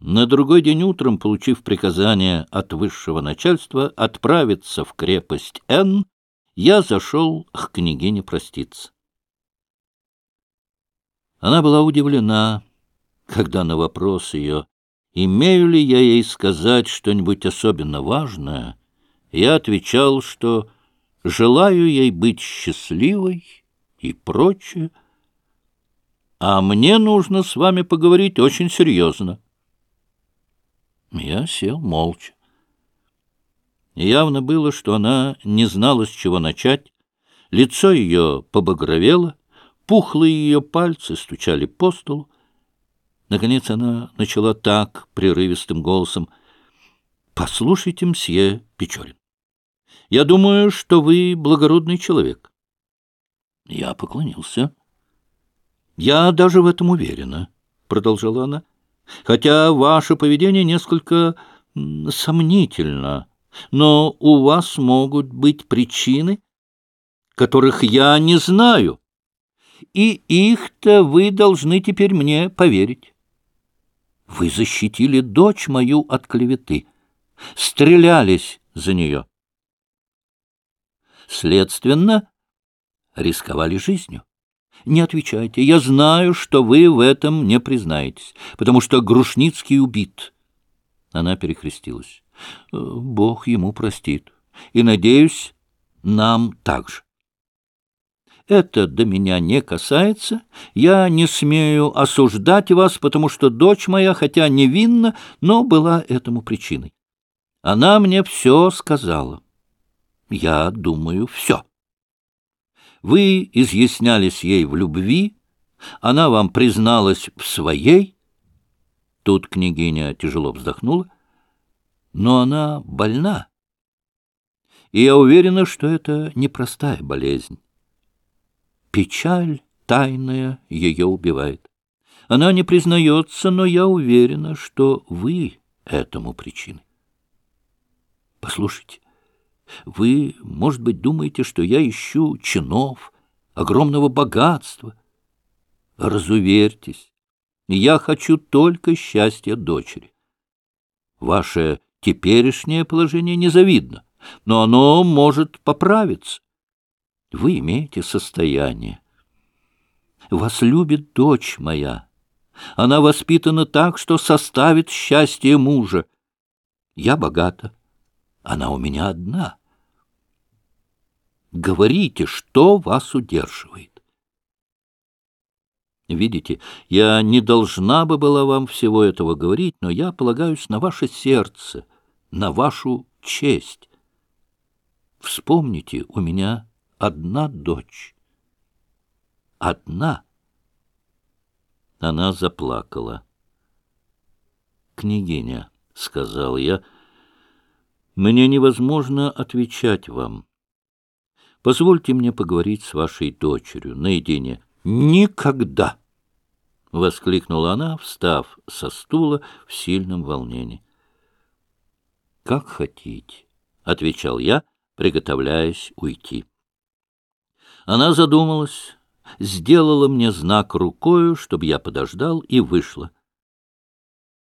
На другой день утром, получив приказание от высшего начальства отправиться в крепость Н, я зашел к княгине проститься. Она была удивлена, когда на вопрос ее, имею ли я ей сказать что-нибудь особенно важное, я отвечал, что желаю ей быть счастливой и прочее, а мне нужно с вами поговорить очень серьезно. Я сел молча. Явно было, что она не знала, с чего начать. Лицо ее побагровело, пухлые ее пальцы стучали по столу. Наконец она начала так, прерывистым голосом. «Послушайте, мсье Печорин, я думаю, что вы благородный человек». Я поклонился. «Я даже в этом уверена», — продолжала она, — «хотя ваше поведение несколько сомнительно, но у вас могут быть причины, которых я не знаю, и их-то вы должны теперь мне поверить. Вы защитили дочь мою от клеветы, стрелялись за нее. Следственно, рисковали жизнью. Не отвечайте. Я знаю, что вы в этом не признаетесь, потому что Грушницкий убит. Она перекрестилась. Э, Бог ему простит. И, надеюсь, нам также. Это до меня не касается. Я не смею осуждать вас, потому что дочь моя, хотя невинна, но была этому причиной. Она мне все сказала. Я думаю, все. Вы изъяснялись ей в любви, она вам призналась в своей. Тут княгиня тяжело вздохнула. Но она больна. И я уверена, что это непростая болезнь. Печаль тайная ее убивает. Она не признается, но я уверена, что вы этому причины. Послушайте, вы, может быть, думаете, что я ищу чинов, огромного богатства. Разуверьтесь, я хочу только счастья дочери. Ваше теперешнее положение незавидно, но оно может поправиться. Вы имеете состояние. Вас любит дочь моя. Она воспитана так, что составит счастье мужа. Я богата. Она у меня одна. Говорите, что вас удерживает. Видите, я не должна бы была вам всего этого говорить, но я полагаюсь на ваше сердце, на вашу честь. Вспомните, у меня одна дочь. Одна. Она заплакала. «Княгиня», — сказал я, — «мне невозможно отвечать вам». Позвольте мне поговорить с вашей дочерью наедине. Никогда! — воскликнула она, встав со стула в сильном волнении. — Как хотите, — отвечал я, приготовляясь уйти. Она задумалась, сделала мне знак рукою, чтобы я подождал, и вышла.